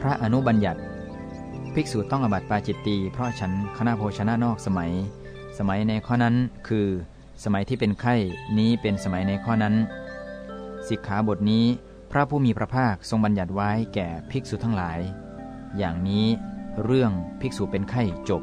พระอนุบัญญัติ ภิกษุต้องอบัติปาจิตตีเพราะฉันคณะโภชนะนอกสมัย สมัยในข้อนั้นคือ สมัยที่เป็นไข้นี้เป็นสมัยในข้อนั้น สิกขาบทนี้ พระผู้มีพระภาคทรงบัญญัติไว้แก่ภิกษุทั้งหลาย อย่างนี้เรื่องภิกษุเป็นไข้จบ